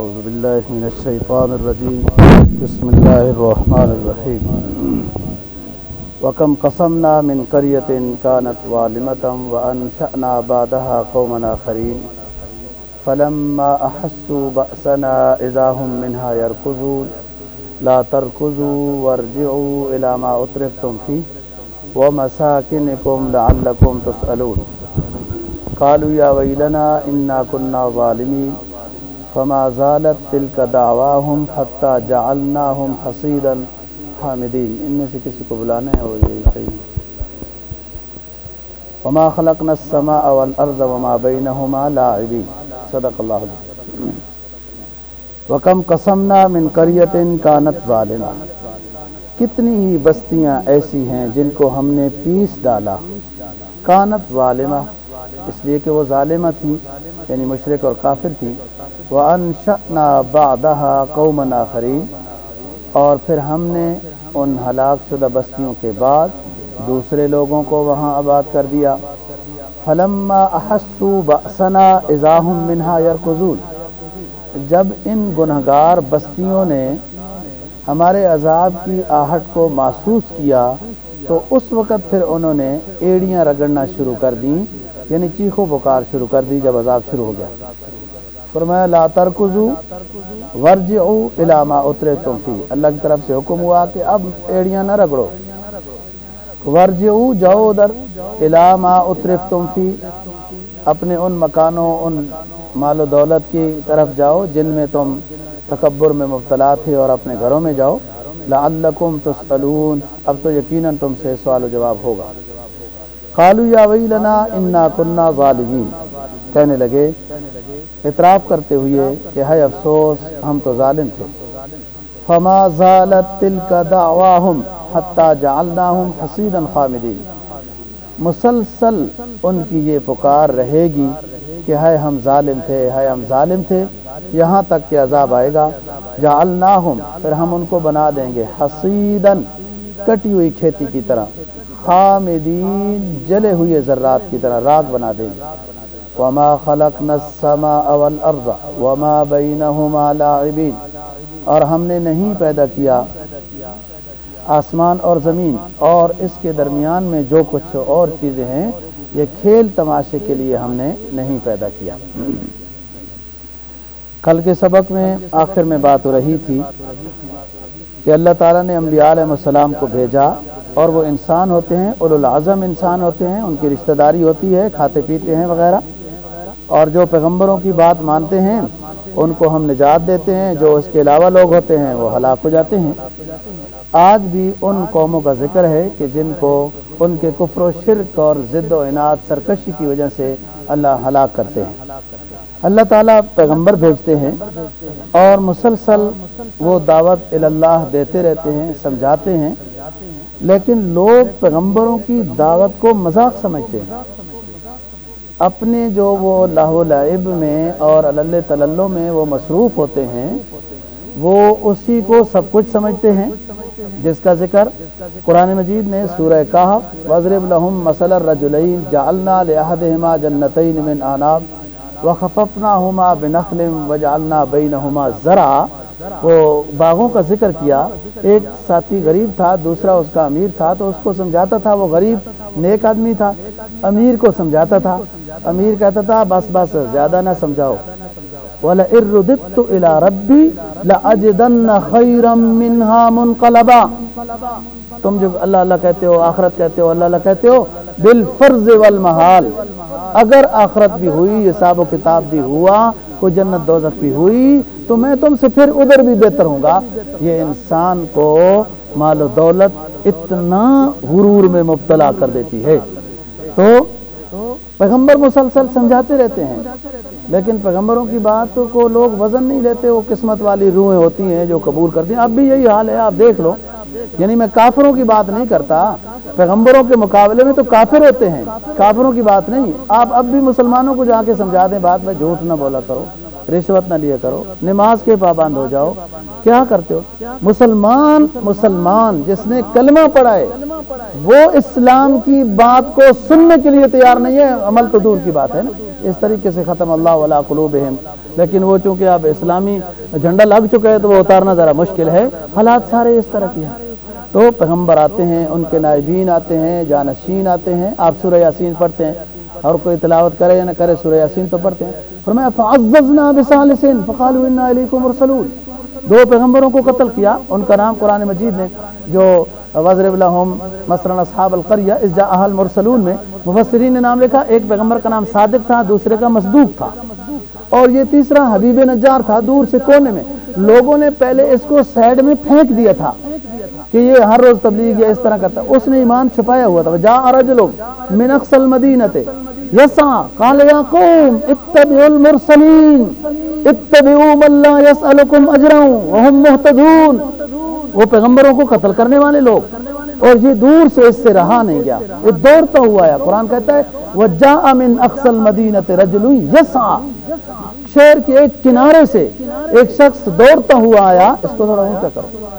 أعوذ بالله من الشيطان الرجيم. بسم الله الرحمن الرحيم. وكم قسمنا من قرية كانت ظالمة وأنشأنا بعدها قوما آخرين. فلما أحسوا بأسنا إذا هم منها يركضون. لا تركضوا وارجعوا إلى ما أترفتم فيه. ومساكنكم لعلكم تسألون. قالوا يا ويلنا إنا كنا ظالمين. فما زالت تلك دعواهم حتى جعلناهم حصيدا حامدين. ان میں سے کسی کو بلانا ہے اور یہ صحیح وما خلقنا السماء والارض وما بينهما لاعبين. صدق الله العظيم وكم قسمنا من قرية كانت ظالمة کتنی ہی بستیاں ایسی ہیں جن کو ہم نے پیس ڈالا۔ کانت ظالمہ۔ اس لیے کہ وہ ظالمہ تھی یعنی مشرق اور کافر تھی۔ وَأَنشَأْنَا بَعْدَهَا قَوْمًا آخَرِينَ۔ اور پھر ہم نے ان ہلاک شدہ بستیوں کے بعد دوسرے لوگوں کو وہاں آباد کر دیا۔ فلما احسوا بأسنا اذا هم منها يركضون۔ جب ان گنہگار بستیوں نے ہمارے عذاب کی آہٹ کو محسوس کیا، تو اس وقت پھر انہوں نے ایڑیاں رگڑنا شروع کر دیں یعنی چیخو بکار شروع کر دی جب عذاب شروع ہو گیا۔ فرمایا، لا ترکزو، ورجعو الى ما اترتم فی۔ اللہ کی طرف سے حکم ہوا کہ اب ایڑیاں نہ رگڑو۔ ورجعو، جاؤ ادھر الى ما اترفتم فی۔ اپنے ان مکانوں، ان مال و دولت کی طرف جاؤ جن میں تم تکبر میں مبتلا تھے اور اپنے گھروں میں جاؤ۔ لعلکم تسألون۔ اب تو یقیناً تم سے سوال و جواب ہوگا۔ قالوا یا ویلنا انا کننا ظالمین۔ کہنے لگے اعتراف کرتے ہوئے کہ ہے افسوس، ہم تو ظالم تھے۔ فما زالت تلک دعواہم حتی جعلناہم حسیدا خامدین مسلسل ان کی یہ پکار رہے گی کہ ہے ہم ظالم تھے ہے ہم ظالم تھے، یہاں تک کہ عذاب آئے گا۔ جعلناہم پھر ہم ان کو بنا دیں گے۔ حسیدن کٹی ہوئی کھیتی کی طرح۔ خامدین جلے ہوئے ذرات کی طرح، راگ بنا دیں گے۔ وما خلقنا السماء والارض وما بينهما لاعبين۔ اور ہم نے نہیں پیدا کیا آسمان اور زمین، اور اس کے درمیان میں جو کچھ اور چیزیں ہیں، یہ کھیل تماشے کے لیے ہم نے نہیں پیدا کیا۔ کل کے سبق میں آخر میں بات ہو رہی تھی کہ اللہ تعالیٰ نے انبیاء علیہ السلام کو بھیجا، اور وہ انسان ہوتے ہیں اولو العظم انسان ہوتے ہیں، ان کی رشتہ داری ہوتی ہے، کھاتے پیتے ہیں وغیرہ۔ اور جو پیغمبروں کی بات مانتے ہیں، ان کو ہم نجات دیتے ہیں، جو اس کے علاوہ لوگ ہوتے ہیں، وہ ہلاک ہو جاتے ہیں۔ آج بھی ان قوموں کا ذکر ہے کہ جن کو ان کے کفر و شرک اور ضد و انعد سرکشی کی وجہ سے اللہ ہلاک کرتے ہیں۔ اللہ تعالیٰ پیغمبر بھیجتے ہیں اور مسلسل وہ دعوت اللہ دیتے رہتے ہیں، سمجھاتے ہیں۔ لیکن لوگ پیغمبروں کی دعوت کو مذاق سمجھتے ہیں۔ اپنے جو وہ لاہ لعب میں اور اللہ تللوں میں وہ مصروف ہوتے ہیں، وہ اسی کو سب کچھ سمجھتے ہیں، جس کا ذکر قرآن مجید نے سورہ کہف وضرب لهم مثل الرجلین جعلنا لأحدهما جنتین من آناب وخففناهما بنخل وجعلنا بینهما زرعا وہ باغوں کا ذکر کیا، ایک ساتھی غریب تھا، دوسرا اس کا امیر تھا، تو اس کو سمجھاتا تھا وہ غریب، نیک آدمی تھا، امیر کو سمجھاتا تھا۔ امیر کہتا تھا، بس بس، زیادہ نہ سمجھاؤ۔ وَلَئِن رُدِدْتُ إِلَى لَأَجِدَنَّ خَيْرًا مِّنْهَا مُنْقَلَبًا۔ تم جو اللہ اللہ کہتے ہو، آخرت کہتے ہو، اللہ اللہ کہتے ہو، بالفرض والمحال۔ اگر آخرت بھی ہوئی، حساب و کتاب بھی ہوا کو جنت دوزخ بھی ہوئی، تو میں تم سے پھر ادھر بھی بہتر ہوں گا۔ یہ انسان کو مال و دولت اتنا غرور میں مبتلا کر دیتی ہے۔ تو پیغمبر مسلسل سمجھاتے رہتے ہیں۔ لیکن پیغمبروں کی بات کو لوگ وزن نہیں لیتے، وہ قسمت والی روحیں ہوتی ہیں جو قبول کرتی ہیں۔ اب بھی یہی حال ہے، آپ دیکھ لو۔ یعنی میں کافروں کی بات نہیں کرتا، پیغمبروں کے مقابلے میں تو کافر ہوتے ہیں۔ کافروں کی بات نہیں۔ آپ اب بھی مسلمانوں کو جا کے سمجھا دیں، بات میں جھوٹ نہ بولا کرو۔ رشوت نہ لیا کرو، نماز کے پابند ہو جاؤ۔ کیا کرتے ہو؟ مسلمان مسلمان، جس نے کلمہ پڑھا ہے، وہ اسلام کی بات کو سننے کے لیے تیار نہیں ہے۔ عمل تو دور کی بات ہے نا۔ اس طریقے سے ختم اللہ علیہ قلوبہم۔ لیکن وہ چونکہ اب اسلامی جھنڈا لگ چکا ہے، تو وہ اتارنا ذرا مشکل ہے۔ حالات سارے اس طرح کی ہیں۔ تو پیغمبر آتے ہیں، ان کے نائبین آتے ہیں، جانشین آتے ہیں، آپ سورہ یاسین پڑھتے ہیں۔ اور کوئی تلاوت کرے یا نہ کرے، سورہ یاسین تو پڑھتے ہیں۔ فرمایا، فعززنا بسالسین فقالوا انا الیکم مرسلون۔ دو پیغمبروں کو قتل کیا، ان کا نام قرآن مجید نے، جو وزر لهم مثلا اصحاب القریہ اس جا اہل مرسلون میں مفسرین نے نام لکھا، ایک پیغمبر کا نام صادق تھا، دوسرے کا مصدوق تھا۔ اور یہ تیسرا حبیب نجار تھا، دور سے کونے میں۔ لوگوں نے پہلے اس کو سائڈ میں پھینک دیا تھا کہ یہ ہر روز تبلیغ یا اس طرح کرتا۔ اس نے ایمان چھپایا ہوا تھا۔ جا رجل من اقصى المدینہ یسعى قال یا قوم، اتبعوا المرسلین اتبعوا من لا يسألكم اجرا وهم مهتدون۔ وہ پیغمبروں کو قتل کرنے والے لوگ۔ اور یہ دور سے اس سے رہا نہیں گیا۔ یہ دوڑتا ہوا ہے قرآن کہتا ہے، وَجَاءَ مِنْ أَقْصَى الْمَدِينَةِ رَجُلٌ يَسْعَى۔ شہر کے ایک کنارے سے ایک شخص دوڑتا ہوا آیا۔ اس کو تھوڑا اونچا کرو۔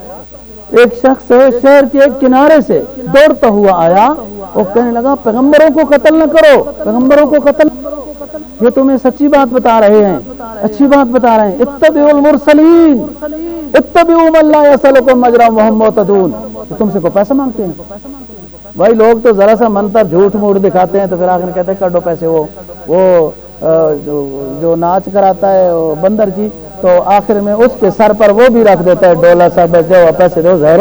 ایک شخص شہر کے ایک کنارے سے دوڑتا ہوا آیا وہ کہنے لگا، پیغمبروں کو قتل نہ کرو، پیغمبروں کو قتل یہ تمہیں سچی بات بتا رہے ہیں، اچھی بات بتا رہے ہیں۔ اتبعوا المرسلین، اتبعوا من لا مجرا محمد تدون تم سے کو پیسہ مانگتے ہیں؟ بھائی لوگ تو ذرا سا منتر جھوٹ موٹ دکھاتے ہیں تو پھر آخر کہتے ہیں کر دو پیسے وہ وہ جو ناچ کراتا ہے بندر کی۔ تو آخر میں اس کے سر پر وہ بھی رکھ دیتا ہے ڈولا سا بیٹھے ہوا پیسے دو ظاہر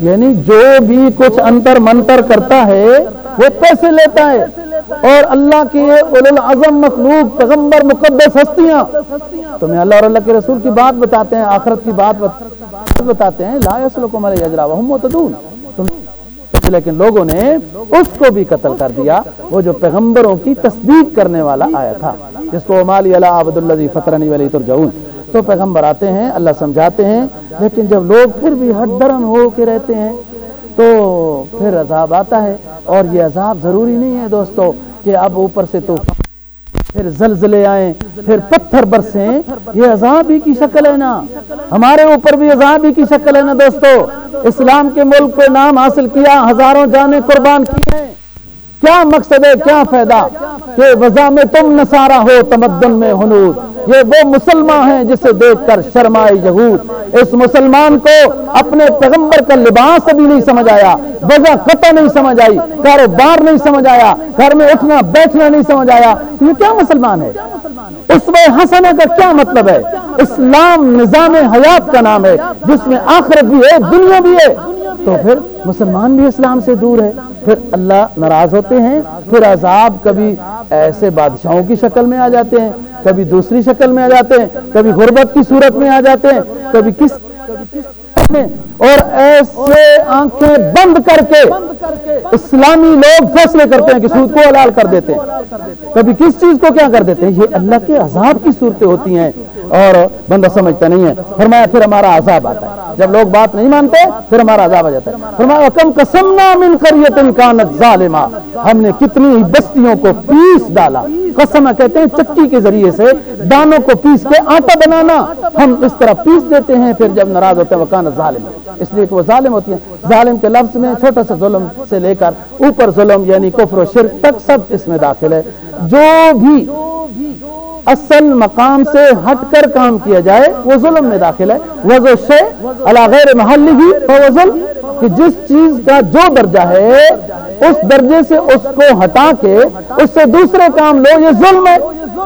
یعنی جو بھی کچھ انتر منتر کرتا ہے، وہ پیسے لیتا ہے۔ اور اللہ کے العظم مخلوق، پیغمبر مقدس ہستیاں۔ تمہیں اللہ اور اللہ کے رسول کی بات بتاتے ہیں، آخرت کی بات بتاتے ہیں۔ لا يسلكم علی اجرا متدون۔ لیکن لوگوں نے اس کو بھی قتل کر دیا، وہ جو پیغمبروں کی تصدیق کرنے والا آیا تھا، جس کو مالی اللہ عبد اللہ فترنی ولی ترجعون۔ تو پیغمبر آتے ہیں، اللہ سمجھاتے ہیں، لیکن جب لوگ پھر بھی ہٹ درم ہو کے رہتے ہیں، تو پھر عذاب آتا ہے۔ اور یہ عذاب ضروری نہیں ہے دوستو کہ اب اوپر سے تو پھر زلزلے آئیں، پھر پتھر برسیں۔ یہ عذاب ہی کی شکل ہے نا۔ ہمارے اوپر بھی عذاب ہی کی شکل ہے نا دوستو۔ اسلام کے ملک پہ نام حاصل کیا، ہزاروں جانے قربان کیے کیا مقصد ہے، کیا فائدہ؟ کہ وضع میں تم نصارہ ہو، تمدن میں ہنود یہ وہ مسلمان ہیں جسے دیکھ کر شرمائے یہود۔ اس مسلمان کو اپنے پیغمبر کا لباس ابھی نہیں سمجھ آیا وجہ قطع نہیں سمجھ آئی، کاروبار نہیں سمجھ آیا، گھر میں اٹھنا، بیٹھنا نہیں سمجھ آیا۔ یہ کیا مسلمان ہے؟ اس میں حسنہ کا کیا مطلب ہے؟ اسلام نظام حیات کا نام ہے، جس میں آخرت بھی ہے، دنیا بھی ہے۔ تو پھر مسلمان بھی اسلام سے دور ہے۔ پھر اللہ ناراض ہوتے ہیں، پھر عذاب کبھی ایسے بادشاہوں کی شکل میں آ جاتے ہیں، کبھی دوسری شکل میں آ جاتے ہیں، کبھی غربت کی صورت میں آ جاتے ہیں، کبھی کس اور ایسے آنکھیں بند کر کے اسلامی لوگ فیصلے کرتے ہیں کہ سود کو حلال کر دیتے ہیں۔ کبھی کس چیز کو کیا کر دیتے ہیں؟ یہ اللہ کے عذاب کی صورتیں ہوتی ہیں۔ اور بندہ سمجھتا نہیں ہے۔ فرمایا، پھر ہمارا عذاب آتا ہے۔ جب لوگ بات نہیں مانتے، پھر ہمارا عذاب آ جاتا ہے۔ فرمایا کم قسمنا من قریت کانت ظالما۔ ہم نے کتنی بستیوں کو پیس ڈالا۔ قسم کہتے ہیں، چکی کے ذریعے سے دانوں کو پیس کے آٹا بنانا۔ ہم اس طرح پیس دیتے ہیں، پھر جب ناراض ہوتے ہیں وہ کانت ظالم اس لیے کہ وہ ظالم ہوتی ہیں۔ ظالم کے لفظ میں چھوٹا سا ظلم سے لے کر اوپر ظلم یعنی کفر و شرک تک سب اس میں داخل ہے۔ جو بھی اصل مقام سے ہٹ کر کام کیا جائے، وہ ظلم میں داخل ہے۔ وضو سے اللہ غیر محلی بھی ظلم کہ جس چیز کا جو درجہ ہے، اس درجے سے اس کو ہٹا کے اس سے دوسرے کام لو، یہ ظلم ہے۔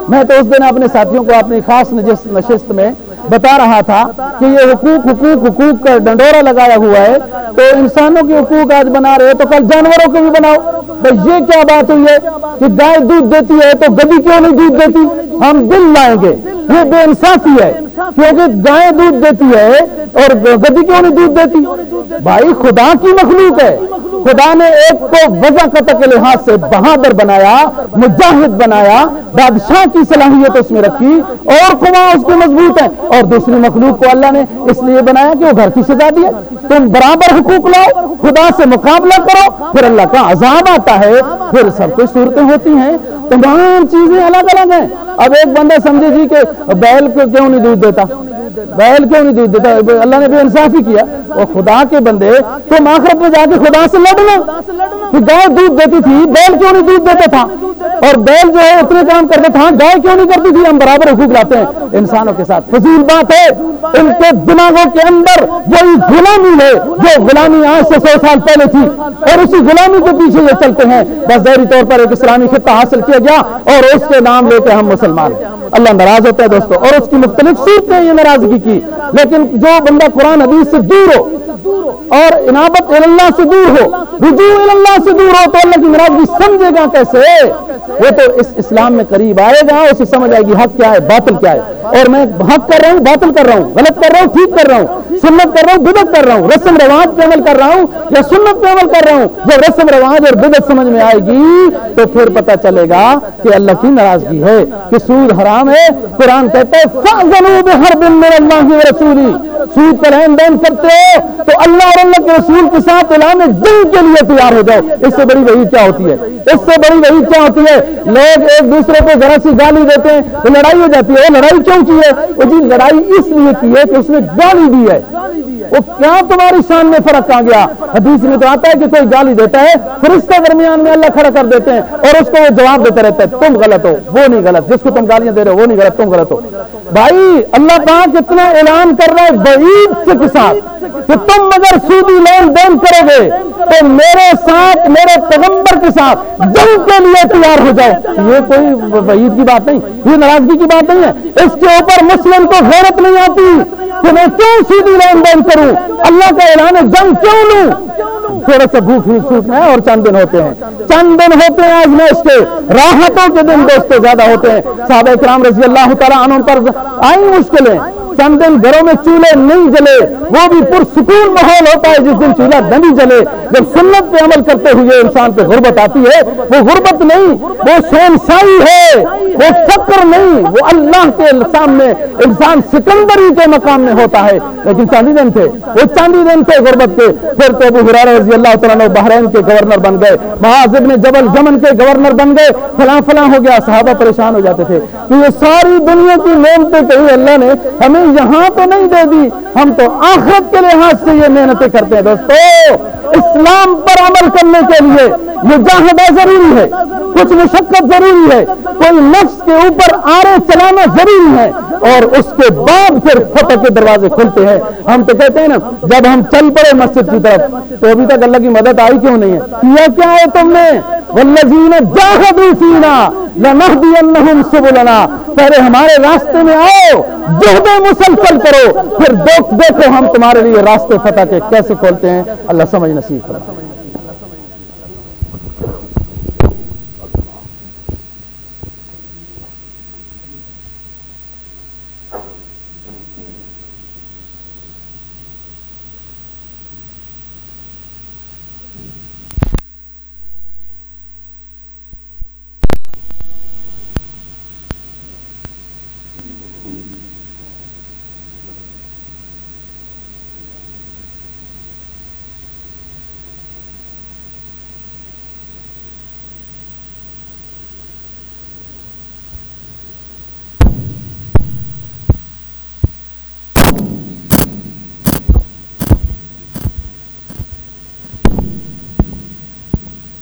میں تو اس دن اپنے ساتھیوں کو اپنی خاص نشست میں بتا رہا تھا کہ یہ حقوق حقوق حقوق کا ڈنڈورا لگایا ہوا ہے۔ تو انسانوں کے حقوق آج بنا رہے تو کل جانوروں کے بھی بناؤ۔ تو یہ کیا بات ہوئی ہے کہ گائے دودھ دیتی ہے تو گدی کیوں نہیں دودھ دیتی؟ ہم دل لائیں گے۔ یہ بے انصافی ہے کیونکہ گائے دودھ دیتی ہے اور گدی کیوں نہیں دودھ دیتی؟ بھائی خدا کی مخلوق ہے۔ خدا نے ایک کو وضع قطع کے لحاظ سے بہادر بنایا، مجاہد بنایا، بادشاہ کی صلاحیت اس میں رکھی اور کما اس کے مضبوط ہے اور دوسری مخلوق کو اللہ نے اس لیے بنایا کہ وہ گھر کی سزا دیے۔ تم برابر حقوق لاؤ، خدا سے مقابلہ کرو، پھر اللہ کا عذاب آتا ہے۔ پھر سب کچھ صورتیں ہوتی ہیں۔ تمام چیزیں الگ الگ ہیں۔ اب ایک بندہ سمجھے جی کہ بیل کو کیوں نہیں دودھ دیتا؟ بیل کیوں نہیں دودھ دیتا؟ اللہ نے بے انصافی کیا۔ وہ خدا کے بندے، تم آخرت میں جا کے خدا سے لڑنا۔ کہ گائے دودھ دیتی تھی، بیل کیوں نہیں دودھ دیتا تھا؟ اور بیل جو ہے، اتنے کام کرتا تھا ہاں، گائے کیوں نہیں کرتی تھی؟ ہم برابر حقوق لاتے ہیں۔ انسانوں کے ساتھ۔ فضول بات ہے، ان کے دماغوں کے اندر وہی غلامی ہے، جو غلامی آج سے سو سال پہلے تھی۔ اور اسی غلامی کے پیچھے یہ چلتے ہیں۔ بس ظاہری طور پر ایک اسلامی خطہ حاصل کیا گیا اور اس کے نام لے کے ہم مسلمان ہیں۔ اللہ ناراض ہوتا ہے دوستوں اور اس کی مختلف صورتیں یہ ناراض ناراضگی کی۔ لیکن جو بندہ قرآن حدیث سے دور ہو اور انابت اللہ سے دور ہو، رجوع اللہ سے دور ہو تو اللہ کی ناراضگی سمجھے گا کیسے؟ وہ تو اس اسلام میں قریب آئے گا، اسے سمجھ آئے گی حق کیا ہے، باطل کیا ہے۔ اور میں حق کر رہا ہوں، باطل کر رہا ہوں، غلط کر رہا ہوں، ٹھیک کر رہا ہوں، سنت کر رہا ہوں بدت کر رہا ہوں، رسم رواج پہ عمل کر رہا ہوں یا سنت پہ عمل کر رہا ہوں؟ جب رسم رواج اور بدت سمجھ میں آئے گی تو پھر پتہ چلے گا کہ اللہ کی ناراضگی ہے، کہ سود حرام ہے۔ قرآن کہتا ہے ہر دن میرے اللہ کی رسولی سود کا لین دین کرتے ہو تو اللہ اور اللہ کے رسول کے ساتھ اعلان دل کے لیے تیار ہو جاؤ۔ اس سے بڑی وہی کیا ہوتی ہے؟ اس سے بڑی وہی کیا ہوتی ہے؟ لوگ ایک دوسرے کو ذرا سی گالی دیتے ہیں تو لڑائی ہو جاتی ہے۔ وہ لڑائی کیوں کی ہے؟ وہ جی لڑائی اس لیے کی ہے کہ اس نے گالی دی ہے۔ وہ کیا تمہاری شان میں فرق آ گیا؟ حدیث میں تو آتا ہے کہ کوئی گالی دیتا ہے، فرشتہ درمیان میں اللہ کھڑا کر دیتے ہیں اور اس کو وہ جواب دیتا رہتا ہے تم غلط ہو، وہ نہیں غلط، جس کو تم گالیاں دے رہے ہو، وہ نہیں غلط، تم غلط ہو۔ بھائی، اللہ پاک اتنا اعلان کر رہا ہے بعید سے کے ساتھ کہ تم اگر سودی لین دین کرو گے تو میرے ساتھ، میرے پیغمبر کے ساتھ جنگ کے لیے تیار ہو جاؤ۔ یہ کوئی وعید کی بات نہیں، یہ ناراضگی کی بات نہیں ہے۔ اس کے اوپر مسلم کو غیرت نہیں آتی۔ کہ میں کیوں سیدھی لین دین کروں؟ اللہ کا اعلان جنگ کیوں لوں؟ تھوڑا سا بھوک چھوٹنا ہے اور چند دن ہوتے ہیں۔ چند دن ہوتے ہیں آج میں اس کے۔ راحتوں کے دن دوستوں زیادہ ہوتے ہیں۔ صحابہ کرام رضی اللہ تعالیٰ عنہ پر آئی مشکلیں۔ چند دن گھروں میں چولہے نہیں جلے، وہ بھی پرسکون ماحول ہوتا ہے جس دن چولہا نہیں جلے۔ جب سنت پہ عمل کرتے ہوئے انسان پہ غربت آتی ہے، وہ غربت نہیں، وہ شہنشاہی ہے، وہ فکر نہیں، وہ اللہ کے سامنے انسان سکندری کے مقام میں ہوتا ہے۔ لیکن چاندی دن تھے، وہ چاندی دن تھے غربت کے۔ پھر تو ابو حرار رضی اللہ تعالیٰ بحرین کے گورنر بن گئے، معاذ ابن جبل یمن کے گورنر بن گئے۔ فلاں فلاں ہو گیا، صحابہ پریشان ہو جاتے تھے۔ تو یہ ساری دنیا کی نعمتیں کہی اللہ نے ہمیں یہاں تو نہیں دے دی، ہم تو آخرت کے لحاظ سے یہ محنتیں کرتے ہیں دوستو۔ اسلام پر عمل کرنے کے لیے مجاہدہ ضروری ہے، کچھ مشقت ضروری ہے، کوئی نفس کے اوپر آرے چلانا ضروری ہے اور اس کے بعد پھر فتح کے دروازے کھلتے ہیں۔ ہم تو کہتے ہیں نا، جب ہم چل پڑے مسجد کی طرف، تو ابھی تک اللہ کی مدد آئی کیوں نہیں ہے؟ کیا کیا ہے تم نے؟ پہلے ہمارے راستے میں آؤ جہد مسلسل کرو۔ پھر دیکھو ہم تمہارے لیے راستے فتح کے کیسے کھولتے ہیں۔ اللہ سمجھنا سمجھ نصیب کرو